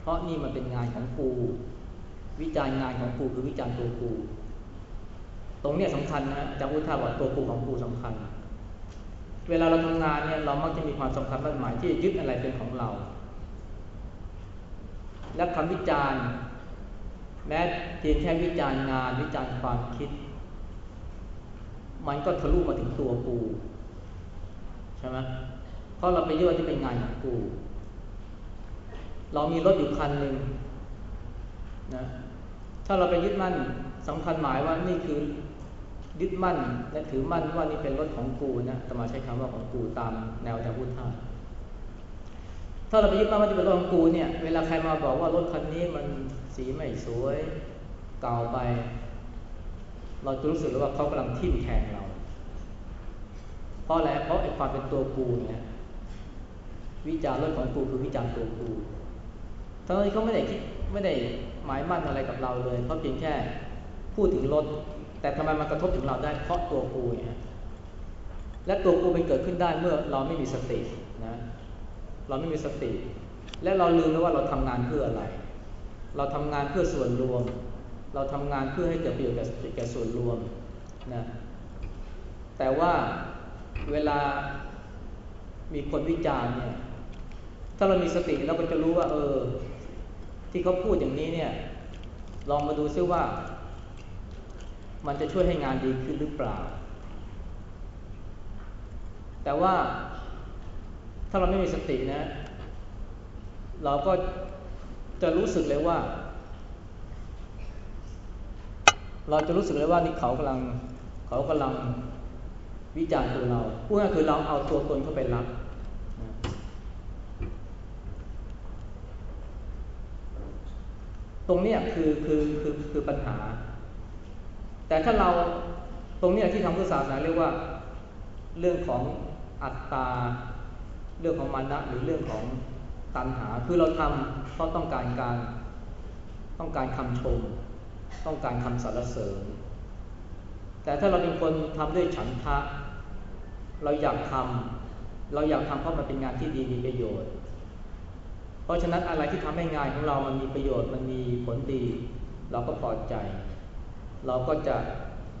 เพราะนี่มันเป็นงานของกู วิจารณ์งานของกูคือวิจารณ์ตัวกู ตรงเนี้ยสำคัญนะจากพุทธาบอกตัวกูของกูสำคัญ เวลาเราทำงานเนี่ยเรามักจะมีความสำคัญมั่นหมายที่จะยึดอะไรเป็นของเรา และคำวิจารณ์ แม้เพียงแค่วิจารณ์งาน วิจารณ์ความคิด มันก็ทะลุมาถึงตัวกูใช่ไหมเพราะเราไปยึดที่เป็นงานของกู เรามีรถอยู่คันหนึ่งนะถ้าเราไปยึดมั่นสำคัญหมายว่านี่คือยึดมั่นและถือมั่นว่านี่เป็นรถของกูนะแต่มาใช้คำว่าของกูตามแนวจากพุทธะถ้าเราไปยึดมั่นว่าจะเป็นรถของกูเนี่ย เวลาใครมาบอกว่ารถคันนี้มันสีไม่สวยเก่าไป เราจะรู้สึกว่าเขากำลังทิ่มแทงเรา เพราะอะไรเพราะไอ้ความเป็นตัวกูเนี่ยวิจารณ์รถของกูคือวิจารณ์ตัวกู ทั้งที่เขาไม่ได้คิดไม่ได้หมายมั่นอะไรกับเราเลยเขาเพียงแค่พูดถึงรถ แต่ทำไมมันกระทบถึงเราได้เพราะตัวกูเนี่ยและตัวกูมันเกิดขึ้นได้เมื่อเราไม่มีสตินะเราไม่มีสติ และเราลืมแล้วว่าเราทำงานเพื่ออะไร เราทำงานเพื่อส่วนรวม เราทำงานเพื่อให้เกิดประโยชน์แก่ส่วนรวมนะแต่ว่าเวลามีคนวิจารณ์เนี่ยถ้าเรามีสติเราก็จะรู้ว่า เออ ที่เขาพูดอย่างนี้เนี่ย ลองมาดูซิว่า มันจะช่วยให้งานดีขึ้นหรือเปล่า แต่ว่าถ้าเราไม่มีสตินะ เราก็จะรู้สึกเลยว่า เราจะรู้สึกเลยว่านี่เขากำลัง เขากำลังวิจารณ์ตัวเราพูดง่ายคือเราเอาตัวตนเข้าไปรับ ตรงนี้คือคือคือคือปัญหา แต่ถ้าเราตรงนี้ที่ทำพุทธศาสนาเรียกว่าเรื่องของอัตตา เรื่องของมานะหรือเรื่องของตัณหา คือเราทำเพราะต้องการการต้องการคำชม ต้องการคำสรรเสริญ แต่ถ้าเราเป็นคนทำด้วยฉันทะ เราอยากทำเราอยากทำเพราะมันเป็นงานที่ดีมีประโยชน์ เพราะฉะนั้นอะไรที่ทำให้งานของเรามันมีประโยชน์มันมีผลดี เราก็พอใจ เราก็จะ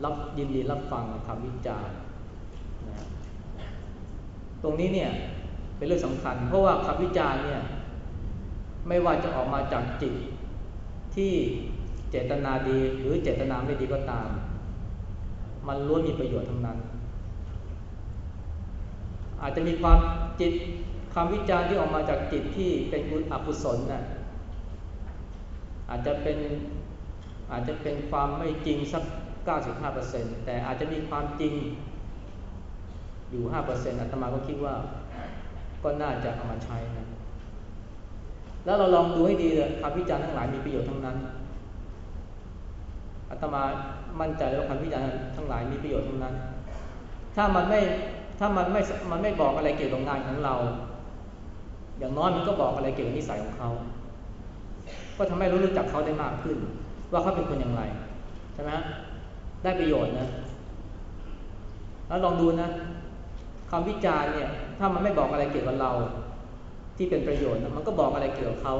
รับยินดีรับฟังคำวิจารณ์นะตรงนี้เนี่ยเป็นเรื่องสำคัญ เพราะว่าคำวิจารณ์เนี่ยไม่ว่าจะออกมาจากจิตที่เจตนาดีหรือเจตนาไม่ดีก็ตาม มันล้วนมีประโยชน์ทั้งนั้น อาจจะมีความจิต คำวิจารณ์ที่ออกมาจากจิตที่เป็นกุอกุศลนะ่ะอาจจะเป็นอาจจะเป็นความไม่จริงสัก 95%แต่อาจจะมีความจริงอยู่ 5%อาตมาก็คิดว่าก็น่าจะเอามาใช้นะ แล้วเราลองดูให้ดีเลยคำวิจารณ์ทั้งหลายมีประโยชน์ทั้งนั้นอาตมามั่นใจว่าคำวิจารณ์ทั้งหลายมีประโยชน์ทั้งนั้น ถ้ามันไม่ถ้ามันไม่มันไม่บอกอะไรเกี่ยวกับงานของเรา อย่างน้อยมันก็บอกอะไรเกี่ยวกับนิสัยของเขา ก็ทำให้รู้รู้จักเขาได้มากขึ้น ว่าเขาเป็นคนอย่างไรใช่ไหมได้ประโยชน์นะ แล้วลองดูนะคำวิจารณ์เนี่ย ถ้ามันไม่บอกอะไรเกี่ยวกับเรา ที่เป็นประโยชน์มันก็บอกอะไรเกี่ยวกับเขา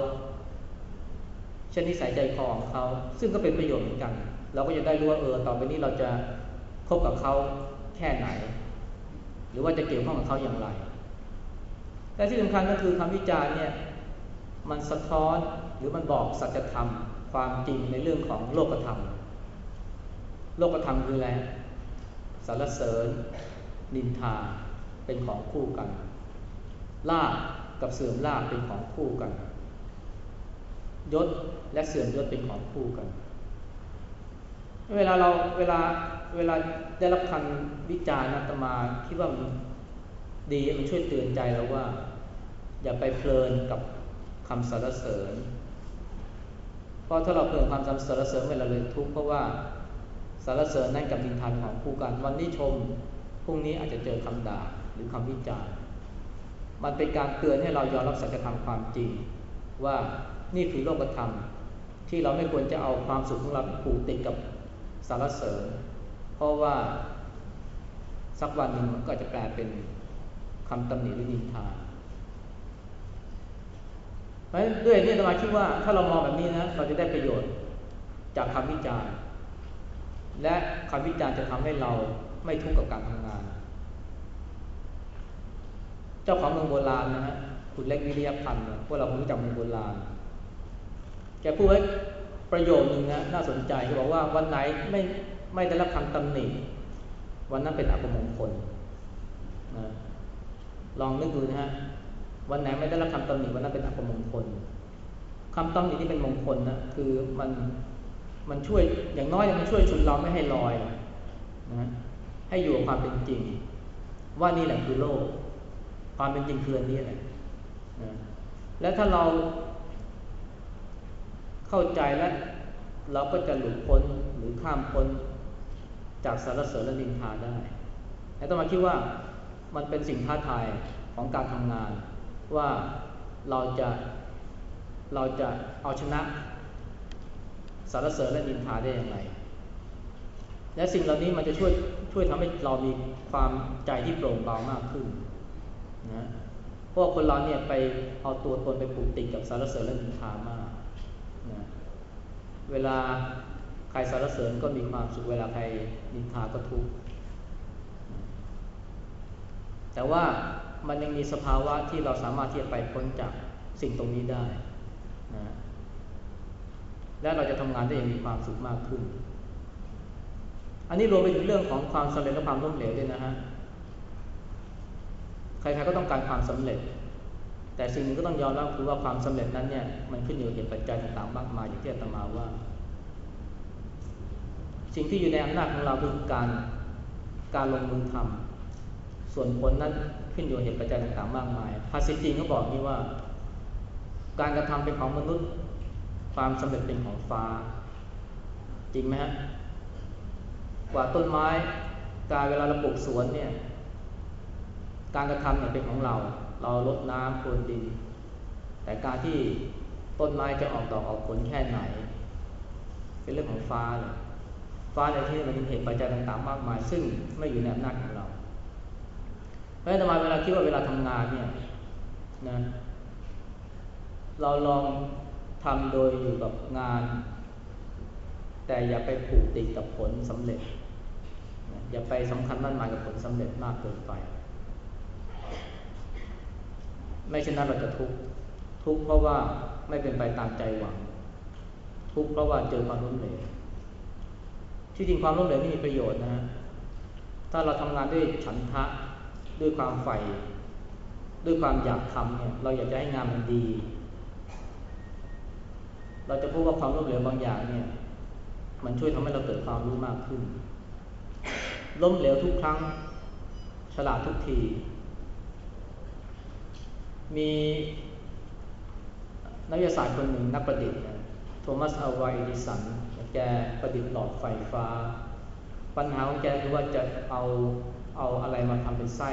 เช่นนิสัยใจคอของเขา ซึ่งก็เป็นประโยชน์เหมือนกัน เราก็จะได้รู้ว่าเออต่อไปนี้เราจะคบกับเขาแค่ไหน หรือว่าจะเกี่ยวข้องกับเขาอย่างไร แต่ที่สำคัญก็คือคำวิจารณ์เนี่ยมันสะท้อนหรือมันบอกสัจธรรมความจริงในเรื่องของโลกธรรม โลกธรรมคืออะไรสารเสริญ นินทาเป็นของคู่กันลาบกับเสื่อมลาบเป็นของคู่กัน ยศและเสื่อมยศเป็นของคู่กัน เวลาเราเวลาเวลาได้รับคำวิจารณ์นัตมาคิดว่ามัน ดีมันช่วยเตือนใจเราว่า อย่าไปเพลินกับคำสรรเสริญ เพราะถ้าเราเพลินความสรรเสริญเวลาเลยทุกข์เพราะว่าสรรเสริญนั่นกับนินทานของคู่กัน วันนี้ชมพรุ่งนี้อาจจะเจอคำด่าหรือคำวิจารณ์ มันเป็นการเตือนให้เรายอมรับสัจธรรมความจริง ว่านี่คือโลกธรรม ที่เราไม่ควรจะเอาความสุขของเราผูกติดกับสารเสริญ เพราะว่าสักวันหนึ่งมันก็จะแปลเป็น คำตำหนิหรือนินทาเพราะฉะนั้นด้วยนี่ธรรมาคิดว่าถ้าเรามองแบบนี้นะเราจะได้ประโยชน์จากคำวิจารณ์ และคำวิจารณ์จะทำให้เราไม่ทุกข์กับการทำงาน เจ้าของเมืองโบราณนะฮะคุณเล็กวิริยพันธ์พวกเราคงรู้จักเมืองโบราณแกพูดไว้ประโยคนึงนะน่าสนใจเขาบอกว่าวันไหนไม่ไม่ได้รับคำตำหนิวันนั้นเป็นอัปมงคลนะ ลองนึกดูนะฮะวันไหนไม่ได้รับคำตำหนิวันนั้นเป็นอัปมงคลคำตำหนิที่เป็นมงคลนะคือมันมันช่วยอย่างน้อยมันช่วยชุนเราไม่ให้ลอยนะให้อยู่กับความเป็นจริง ว่านี่แหละคือโลก ความเป็นจริงคืออันนี้แหละนะและถ้าเราเข้าใจแล้วเราก็จะหลุดพ้นหรือข้ามพ้นจากสารเสริญและนินทาได้แต่ต้องมาคิดว่า มันเป็นสิ่งท้าทายของการทำงาน ว่าเราจะเราจะเอาชนะสารเสริญและนินทาได้อย่างไร และสิ่งเหล่านี้มันจะช่วยช่วยทำให้เรามีความใจที่โปร่งเบามากขึ้นนะพวกคนเราเนี่ยไปเอาตัวตนไปผูกติดกับสารเสริญและนินทามากนะเวลาใครสารเสริญก็มีความสุขเวลาใครนินทาก็ทุกข์ แต่ว่ามันยังมีสภาวะที่เราสามารถที่จะไปพ้นจากสิ่งตรงนี้ได้นะและเราจะทำงานได้อย่างมีความสุขมากขึ้น อันนี้รวมไปถึงเรื่องของความสำเร็จและความล้มเหลวด้วยนะฮะ ใครๆก็ต้องการความสำเร็จ แต่สิ่งหนึ่งก็ต้องยอมรับคือว่าความสำเร็จนั้นเนี่ยมันขึ้นอยู่กับเหตุปัจจัยต่างๆมากมายอย่างที่อาตมาว่า สิ่งที่อยู่ในอำนาจของเราคือการการลงมือทำ ส่วนผลนั้นขึ้นอยู่เหตุปัจจัยต่างๆมากมายภาษิตจีนเขาบอกนี่ว่า การกระทำเป็นของมนุษย์ ความสำเร็จเป็นของฟ้า จริงไหมฮะกว่าต้นไม้การเวลาเราปลูกสวนเนี่ย การกระทำเนี่ยเป็นของเรา เราลดน้ำพรวนดิน แต่การที่ต้นไม้จะออกดอกออกผลแค่ไหน เป็นเรื่องของฟ้าเลยฟ้าในที่นี้มันเป็นเหตุปัจจัยต่างๆ มากมาย ซึ่งไม่อยู่ในอำนาจของเรา เพราะฉะนั้นมาเวลาคิดว่าเวลาทำงานเนี่ยนะเราลองทำโดยอยู่กับงาน แต่อย่าไปผูกติดกับผลสำเร็จ อย่าไปสำคัญมั่นหมายกับผลสำเร็จมากเกินไป ไม่เช่นนั้นเราจะทุกข์ทุกข์เพราะว่าไม่เป็นไปตามใจหวัง ทุกข์เพราะว่าเจอความล้มเหลวที่จริงความล้มเหลวไม่มีประโยชน์นะฮะถ้าเราทำงานด้วยฉันทะ ด้วยความใฝ่ด้วยความอยากทำเนี่ยเราอยากจะให้งานมันดี เราจะพูดว่าความล้มเหลวบางอย่างเนี่ยมันช่วยทำให้เราเกิดความรู้มากขึ้น ล้มเหลวทุกครั้ง ฉลาดทุกที มีนักวิทยาศาสตร์คนหนึ่งนักประดิษฐ์โทมัสอัลไวเอดิสัน แกประดิษฐ์หลอดไฟฟ้า ปัญหาของแกคือว่าจะเอา เอาอะไรมาทำเป็นไส้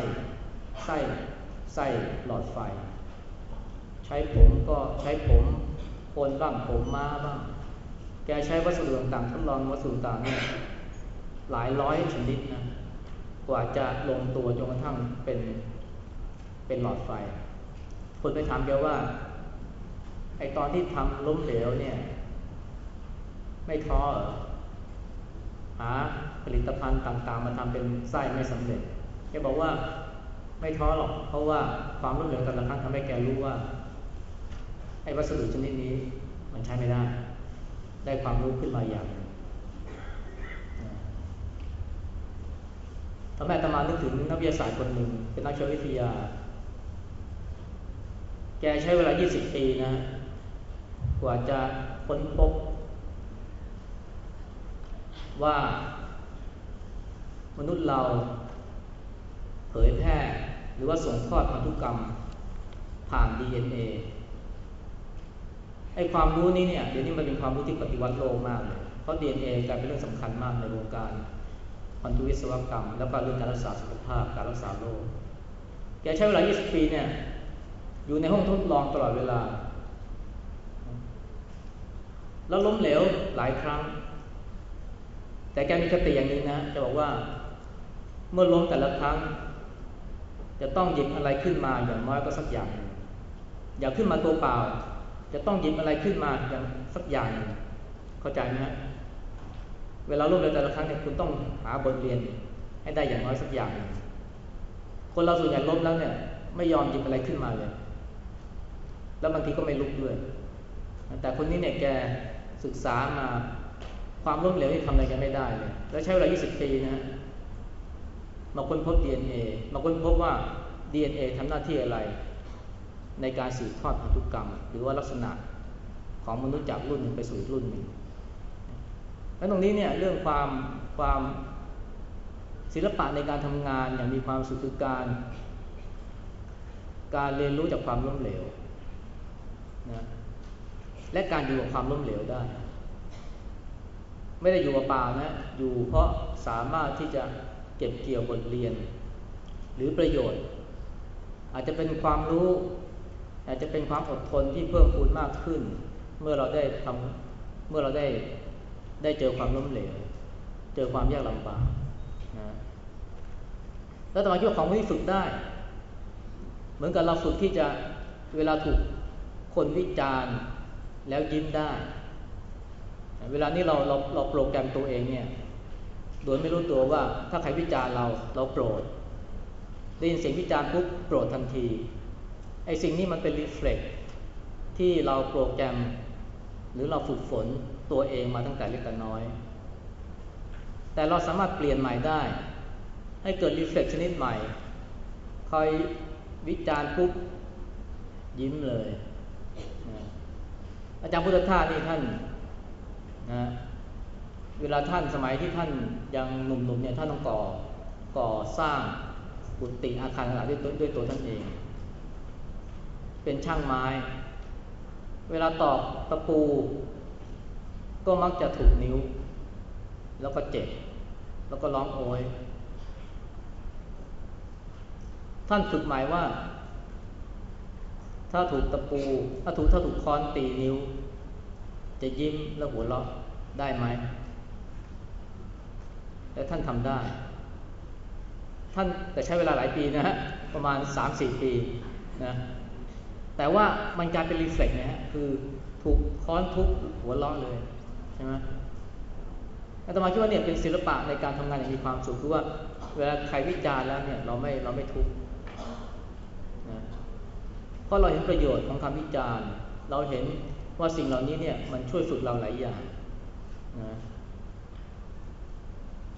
ไส้ไส้หลอดไฟ ใช้ผมก็ใช้ผมคนบ้างผมม้าบ้าง แกใช้วัสดุต่างๆทดลองวัสดุต่างเนี่ยหลายร้อยชนิดนะกว่าจะลงตัวจนกระทั่งเป็นเป็นหลอดไฟ คนไปถามแกว่าไอตอนที่ทำล้มเหลวเนี่ย ไม่ท้อหา ผลิตภัณฑ์ต่างๆ มาทำเป็นไส้ไม่สำเร็จแกบอกว่าไม่ท้อหรอกเพราะว่าความล้มเหลวแต่ละครั้งทำให้แกรู้ว่าไอ้วัสดุชนิดนี้มันใช้ไม่ได้ ได้ความรู้ขึ้นมาอย่างทำให้ตมานึกถึงนักวิทยาศาสตร์คนหนึ่ง เป็นนักชีววิทยา แกใช้เวลา 20 ปีนะ กว่าจะค้นพบว่า มนุษย์เราเผยแพร่หรือว่าส่งทอดพันธุกรรมผ่าน DNA ไอ้ความรู้นี้เนี่ยเดี๋ยวนี้มันเป็นความรู้ที่ปฏิวัติโลกมากเลย เพราะ DNA กลายเป็นเรื่องสำคัญมากในวงการพันธุวิศวกรรม แล้วก็เรื่องการรักษาสุขภาพการรักษาโรคแกใช้เวลา 20 ปีเนี่ยอยู่ในห้องทดลองตลอดเวลา แล้วล้มเหลวหลายครั้ง แต่แกมีคติอย่างนี้นะจะบอกว่า เมื่อล้มแต่ละครั้ง จะต้องหยิบอะไรขึ้นมาอย่างน้อยก็สักอย่าง อย่าขึ้นมาตัวเปล่า จะต้องหยิบอะไรขึ้นมาอย่างสักอย่าง เข้าใจไหมฮะเวลาล้มแต่ละครั้งเนี่ยคุณต้องหาบทเรียนให้ได้อย่างน้อยสักอย่าง คนเราส่วนใหญ่ล้มแล้วเนี่ย ไม่ยอมหยิบอะไรขึ้นมาเลย แล้วบางทีก็ไม่ลุกด้วย แต่คนนี้เนี่ยแกศึกษามาความล้มเหลวที่ทำอะไรกันไม่ได้เลย แล้วใช้เวลา 20 ปีนะ มาค้นพบ DNA มาค้นพบว่า DNA ทำหน้าที่อะไร ในการสืบทอดพันธุกรรม หรือว่าลักษณะของมนุษย์จากรุ่นหนึ่งไปสู่รุ่นหนึ่งแล้วตรงนี้เนี่ยเรื่องความความศิลปะในการทำงานอย่างมีความสุขคือการ การเรียนรู้จากความล้มเหลวนะและการอยู่กับความล้มเหลวได้ ไม่ได้อยู่กับป่านะ อยู่เพราะสามารถที่จะ เก็บเกี่ยวบทเรียน หรือประโยชน์ อาจจะเป็นความรู้ อาจจะเป็นความอดทนที่เพิ่มพูนมากขึ้น เมื่อเราได้ทำเมื่อเราได้ได้เจอความล้มเหลว เจอความยากลำบากนะแล้วต่อมาคิดว่าของที่ฝึกได้ เหมือนกับเราฝึกที่จะเวลาถูกคนวิจารณ์แล้วยิ้มได้ เวลานี้เราเราเราโปรแกรมตัวเองเนี่ย โดยไม่รู้ตัวว่าถ้าใครวิจารเราเราโกรธได้ยินเสียงวิจารปุ๊บโกรธทันทีไอ้สิ่งนี้มันเป็นรีเฟล็กที่เราโปรแกรม หรือเราฝึกฝนตัวเองมาตั้งแต่เล็กแต่น้อย แต่เราสามารถเปลี่ยนใหม่ได้ ให้เกิดรีเฟล็กชนิดใหม่คอยวิจารปุ๊บยิ้มเลย อาจารย์พุทธทาสนี่ท่านนะ เวลาท่านสมัยที่ท่านยังหนุ่มๆเนี่ยท่านต้องก่อก่อสร้างกุฏิอาคารต่างๆด้วยตัวด้วยตัวท่านเอง เป็นช่างไม้ เวลาตอกตะปู ก็มักจะถูกนิ้ว แล้วก็เจ็บ แล้วก็ร้องโอย ท่านฝึกหมายว่า ถ้าถูกตะปู ถ้าถูกถ้าถูกค้อนตีนิ้ว จะยิ้มแล้วหัวเราะได้ไหม แต่ท่านทำได้ ท่านแต่ใช้เวลาหลายปีนะฮะประมาณสามสี่ปีนะแต่ว่ามันกลายเป็นรีเฟล็กนะฮะคือถูกค้อนทุบหัวเราะเลยใช่ไหมอาตมาคิดว่าเนี่ยเป็นศิลปะในการทำงานอย่างมีความสุขคือว่าเวลาใครวิจารณ์แล้วเนี่ยเราไม่เราไม่ทุกข์นะเพราะเราเห็นประโยชน์ของคำวิจารณ์ เราเห็นว่าสิ่งเหล่านี้เนี่ยมันช่วยฝึกเราหลายอย่างนะ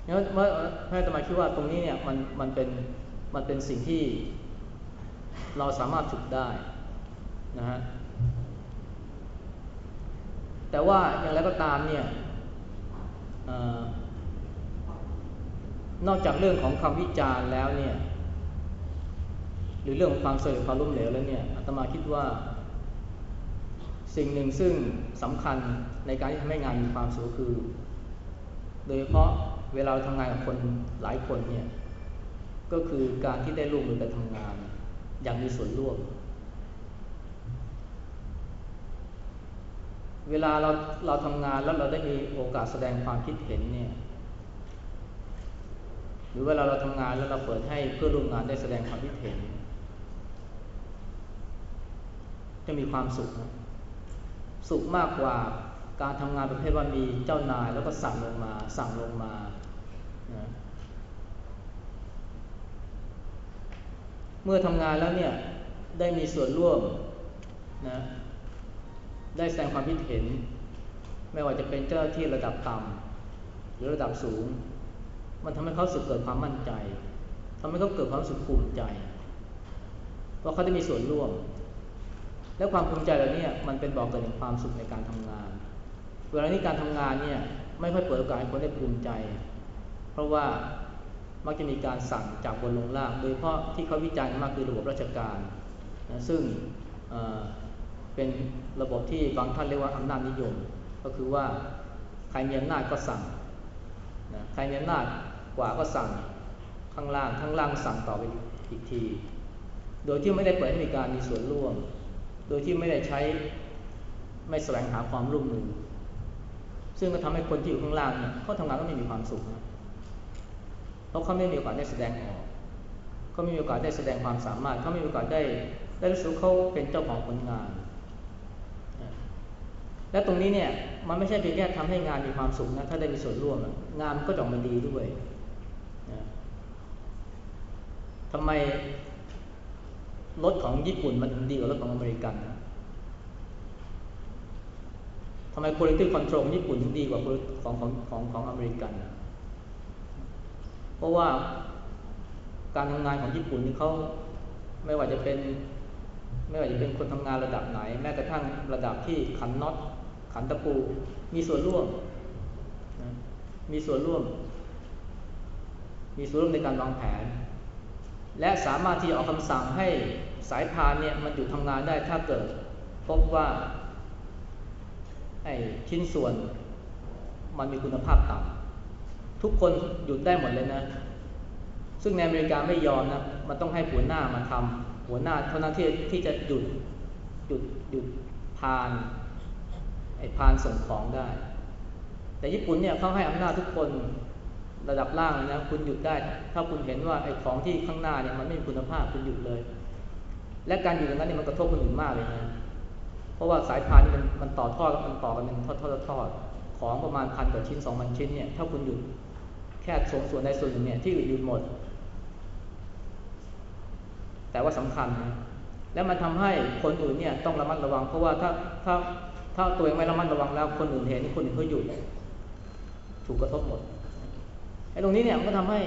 งั้นเมื่อพระอาตมาคิดว่าตรงนี้เนี่ยมันมันเป็นมันเป็นสิ่งที่เราสามารถฝึกได้นะฮะแต่ว่าอย่างไรก็ตามเนี่ยนอกจากเรื่องของคำวิจารณ์แล้วเนี่ยหรือเรื่องของความเสื่อมความล้มเหลวแล้วเนี่ยอาตมาคิดว่า สิ่งหนึ่งซึ่งสำคัญในการที่ทำให้งานมีความสุขคือ โดยเฉพาะ เวลาเราทำงานกับคนหลายคนเนี่ยก็คือการที่ได้ร่วมมือกันทำงาน อย่างมีส่วนร่วม เวลาเราเราทำงานแล้วเราได้มีโอกาสแสดงความคิดเห็นเนี่ยหรือเวลาเราทำงานแล้วเราเปิดให้เพื่อร่วมงานได้แสดงความคิดเห็น จะมีความสุขนะสุขมากกว่าการทำงานประเภทว่ามีเจ้านายแล้วก็สั่งลงมา สั่งลงมา เมื่อทำงานแล้วเนี่ยได้มีส่วนร่วมนะได้แสดงความคิดเห็น ไม่ว่าจะเป็นเจ้าที่ระดับต่ำหรือระดับสูง มันทำให้เขาสึกเกิดความมั่นใจทำให้เขาเกิดความสุขภูมิใจเพราะเขาได้มีส่วนร่วม และความภูมิใจเหล่านี้มันเป็นบอกเกิดถึงความสุขในการทำงาน เวลาที่การทำงานเนี่ยไม่ค่อยเปิดโอกาสให้คนได้ภูมิใจ เพราะว่ามักจะมีการสั่งจากบนลงล่าง โดยเพราะที่เขาวิจารณ์มากคือระบบราชการนะซึ่งเป็นระบบที่บางท่านเรียกว่าอำนาจนิยม ก็คือว่าใครมีอำนาจก็สั่งนะใครมีอำนาจกว่าก็สั่งข้างล่างข้างล่างสั่งต่อไปอีกที โดยที่ไม่ได้เปิดให้มีการมีส่วนร่วม โดยที่ไม่ได้ใช้ไม่แสวงหาความร่วมมือ ซึ่งก็ทำให้คนที่อยู่ข้างล่างเนี่ยเขาทำงานก็ไม่มีความสุขนะ เพราะเขาไม่มีโอกาสได้แสดงออกเขาไม่มีโอกาสได้แสดงความสามารถเขาไม่มีโอกาสได้ได้รู้สึกเขาเป็นเจ้าของผลงาน และตรงนี้เนี่ยมันไม่ใช่เพียงแค่ทำให้งานมีความสุขนะถ้าได้มีส่วนร่วมงานก็จะออกมาดีด้วยทำไมรถของญี่ปุ่นมันถึงดีกว่ารถของอเมริกันนะทำไม quality control ญี่ปุ่นถึงดีกว่าของของของของอเมริกันเพ ราะว่าการทำงานของญี่ปุ่นนี่เขาไม่ว่าจะเป็นไม่ว่าจะเป็นคนทำงานระดับไหน แม้กระทั่งระดับที่ขันน็อตขันตะปู มีส่วนร่วม มีส่วนร่วม มีส่วนร่วมในการวางแผน และสามารถที่จะออกคำสั่งให้สายพานเนี่ยมันหยุดทำงานได้ถ้าเกิด พบว่าไอ้ชิ้นส่วนมันมีคุณภาพต่ำ ทุกคนหยุดได้หมดเลยนะ ซึ่งในอเมริกาไม่ยอมนะ มันต้องให้หัวหน้ามาทำหัวหน้าเท่านั้นที่ที่จะหยุดหยุดหยุดพานไอ้พานส่งของได้ แต่ญี่ปุ่นเนี่ยเขาให้อำนาจทุกคนระดับล่างนะคุณหยุดได้ ถ้าคุณเห็นว่าไอ้ของที่ข้างหน้าเนี่ยมันไม่มีคุณภาพคุณหยุดเลย และการหยุดอย่างนั้นเนี่ยมันกระทบคนอื่นมากเลยนะเพราะว่าสายพานมันมันต่อทอดมันต่อกันเป็นทอดทอดทอดของประมาณพันกว่าชิ้นสองพันชิ้นเนี่ยถ้าคุณหยุด แค่ส่วนส่วนใดส่วนหนึ่งเนี่ยที่อื่นหยุดหมด แต่ว่าสำคัญนะแล้วมันทำให้คนอื่นเนี่ยต้องระมัดระวัง เพราะว่าถ้าถ้าถ้าตัวเองไม่ระมัดระวังแล้วคนอื่นเห็นคนอื่นเขาหยุดถูกกระทบหมดไอ้ตรงนี้เนี่ยมันก็ทำให้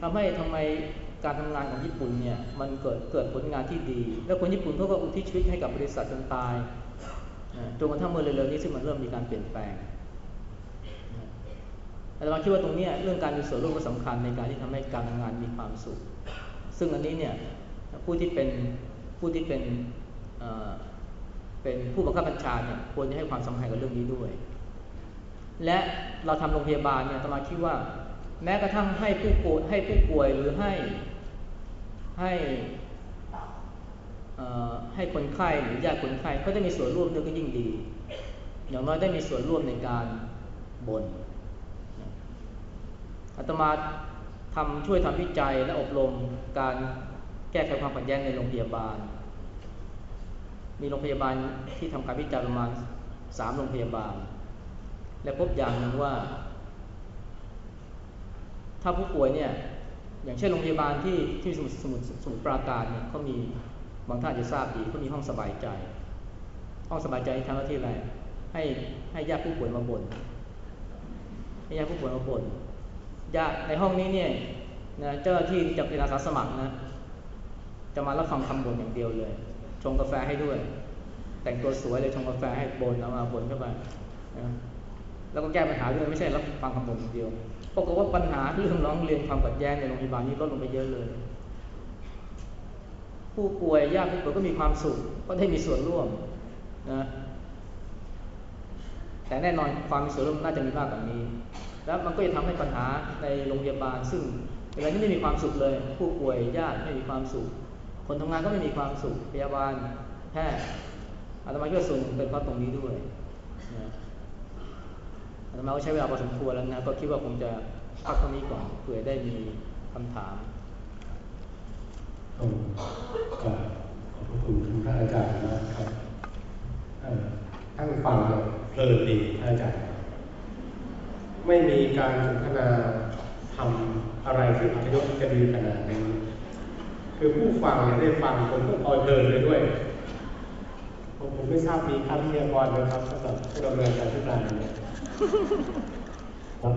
ทำให้ทำไมการทำงานของญี่ปุ่นเนี่ยมันเกิดเกิดผลงานที่ดี แล้วคนญี่ปุ่นเขาก็อุทิศชีวิตให้กับบริษัทจนตายจนกระทั่งเมื่อเร็วๆนี้ซึ่งมันเริ่มมีการเปลี่ยนแปลง อาตมาคิดว่าตรงนี้เรื่องการมีส่วนร่วมก็สำคัญในการที่ทำให้การทำงานมีความสุข ซึ่งอันนี้เนี่ยผู้ที่เป็นผู้ที่เป็นเป็นผู้บังคับบัญชาเนี่ยควรจะให้ความสำคัญกับเรื่องนี้ด้วย และเราทำโรงพยาบาลเนี่ยอาตมาคิดว่า แม้กระทั่งให้ผู้ป่วยให้ผู้ป่วยหรือให้ให้ให้คนไข้หรือญาติคนไข้เขาได้มีส่วนร่วมด้วยก็ยิ่งดี อย่างน้อยได้มีส่วนร่วมในการบน่น อาตมาทำช่วยทำวิจัยและอบรมการแก้ไขความขัดแย้งในโรงพยาบาล มีโรงพยาบาลที่ทำการวิจัยประมาณสามโรงพยาบาล และพบอย่างหนึ่งว่า ถ้าผู้ป่วยเนี่ยอย่างเช่นโรงพยาบาลที่ที่สมุทรสมุทรสมุทรปราการเนี่ยเขามีบางท่านจะทราบดีเขามีห้องสบายใจ ห้องสบายใจทำหน้าที่อะไรให้ให้ญาติผู้ป่วยมาบน่นให้ญาติผู้ป่วยมาบน่น ญาติในห้องนี้เนี่ยนะเจ้าหน้าที่จะเป็นอาสาสมัครนะ จะมารับฟังคำบ่นอย่างเดียวเลย ชงกาแฟให้ด้วย แต่งตัวสวยเลยชงกาแฟให้บ่นเอามาบ่นเข้าไปนะแล้วก็แก้ปัญหาด้วยไม่ใช่รับฟังคำบ่นอย่างเดียวปรากฏว่าปัญหาเรื่องร้องเรียนความขัดแย้งในโรงพยาบาลนี้ลดลงไปเยอะเลย ผู้ป่วยญาติผู้ป่วยก็มีความสุขก็ได้มีส่วนร่วมนะแต่แน่นอนความมีส่วนร่วมน่าจะมีมากกว่านี้ แล้วมันก็จะทำให้ปัญหาในโรงพยาบาล ซึ่งเวลานี้ไม่มีความสุขเลย ผู้ป่วยญาติไม่มีความสุข คนทำงานก็ไม่มีความสุขพยาบาลแพทย์อาตมาคิดว่าส่วนเป็นเพราะตรงนี้ด้วยนะอาตมาก็ใช้เวลาพอสมควรแล้วนะก็คิดว่าคงจะพักตรงนี้ก่อนเผื่อได้มีคำถามต้องขอบขอบพระคุณท่านอาจารย์นะครับท่านฟังเพลินดีพระอาจารย์ ไม่มีการสนทนาทำอะไรที่อัธยศจะดีขนาดนี้คือผู้ฟังเนี่ยได้ฟังผมก็พอยเพลินไปด้วย ผมผมไม่ทราบมีคำพยากรนะครับสำหรับผู้ดำเนินการพิจารณาเนี่ย